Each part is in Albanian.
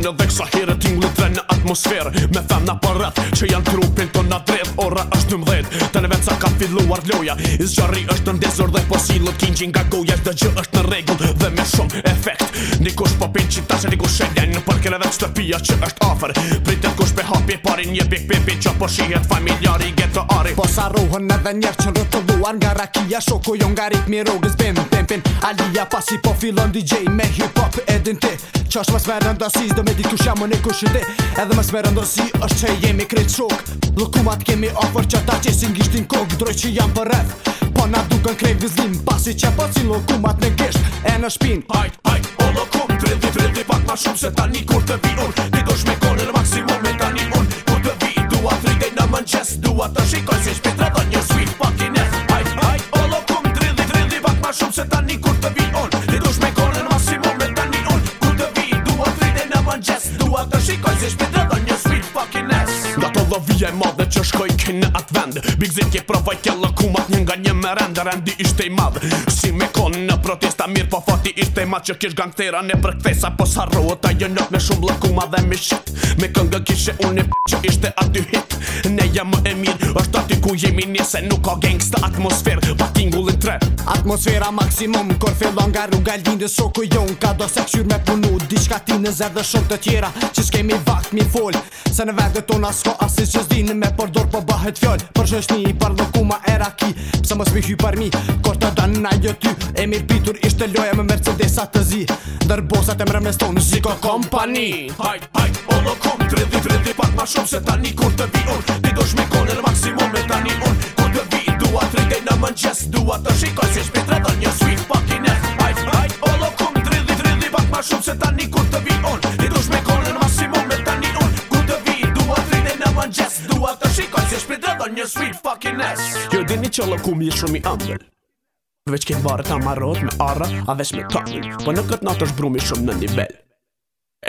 Unë e vekë sa herë t'i dhe në atmosferë Me fem për përreth që janë trupin të në Ora është në mdhet të në vend sa ka filluar loja Izgjari është në ndezër dhe posilët kinqin nga goja Dhe gjë është në regull dhe me shumë efekt Nikush po pinë që nikush shenja Në përkele dhe stëpia që është afer Pritet kush pe hapje parin një pik pipi që po shihet familjari i getë ari Po sa rohën edhe njerë që në të luar nga rakia Shoko jo nga ritmi rogës bim, bim, bim, Alia pasi po fillon DJ me hip hop edin ti Qa është mas me rëndësi Dë me dit kush jam më një kush ndi Edhe mas me rëndësi është që jemi krejt shok Lëkumat kemi ofër që ta qesi në gishtin kok Droj që jam për Po na duke në krejt vizlim Pasi që po cilë lëkumat në gisht E në shpin Hajt, hajt, o lëkum Vrëndi, vrëndi pak ma shumë Se ta një kur të vi unë Një dosh me kore në maksimum Me ta një unë Kur të vi, dua, trikaj, në mënqes dua, të shikoj, si dola të shikoj si shpitrë do një sweet fucking ass Nga të lovija e madhe që shkoj kënë në atë vend Big Zin kje provaj kja lëkumat një nga një merende Rendi ishte i madhe si me konë në protesta mirë Po fati ishte i madhe që kish gangtera në përkthesa Po sarroë ta jë nëtë me shumë lëkumat dhe me shit Me këngë kishe unë e p*** që ishte aty hit Ne jam më e mirë është aty ku jemi njëse Nuk ka gangsta atmosferë Pa tingullin tretë Atmosfera maksimum Kor fillon nga rruga lindë shoku jon ka do se këshyr me punu Dishka ti në zer dhe shumë të tjera Që s'kemi vakt mi fol Se në vendet tona s'ko asis që s'din Me por dor po bëhet fjoll Për një i par lokuma e raki Pse mos mi hy për mi Kor të dan na jo ty E mirë pitur ishte loja me mercedesa të zi Dër bosat e mrem në stonë Ziko kompani Hajt, hajt, olo kom Tredi, tredi, pak ma shumë Se tani kur të vion Ti do shmikon e maksimum just do what the shit cause you're better than your sweet fucking ass right right all of come drill the drill the pak ma shumë se tani kur të vi on i dush me kolën maksimum me tani un ku të vi do what the shit and just do what the shit cause you're better than your sweet fucking ass you didn't tell of come you show me under Veç ke varë ta marot me ara a me tani Po në këtë natë është brumi shumë në nivel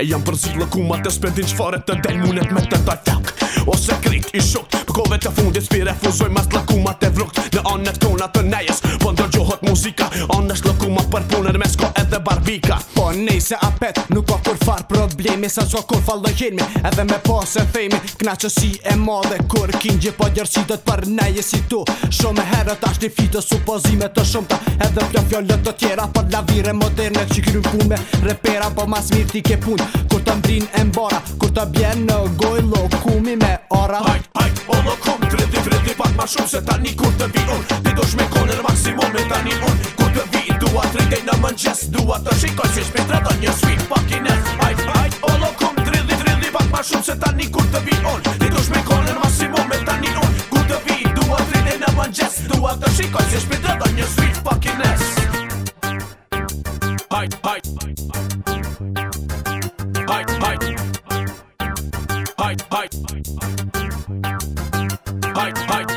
E jam përzit lëkumat e spendin qfare të del munet me të tajtak Ose krit i shukë të fundit spi refuzoj mas të e të Në anët tona të nejes, po ndërgjohët muzika Anë është lakumat për punër me sko edhe barbika Po nej se apet nuk po kur far problemi Sa zho kur fal dhe gjenmi edhe me pas e fejmi Kna që si e madhe kur kin gjit po gjërësitët për nejes si tu Shumë herët ashtë një fitë supozime të shumë Edhe plan fjallët të tjera për lavire moderne Që kërën pun me repera po mas mirë ti ke pun Kur të mbrin e mbara, kur të bjen në gojlo kumi me ora Hajt, hajt shumë se tani kur të vi unë Ti dush me kone në maksimum e tani unë Kur të vi i dua të rritej në mëngjes Dua të shikoj si shpi të rëtë një sweet Pak i nes, ajt, ajt, olo kum Trilli, trilli pak ma shumë se tani kur të vi unë Ti dush me kone në maksimum e tani unë Kur të vi i dua të rritej në mëngjes Dua të shikoj si shpi të rëtë një sweet Pak i nes Ajt, ajt Ajt, ajt Ajt, ajt Ajt, ajt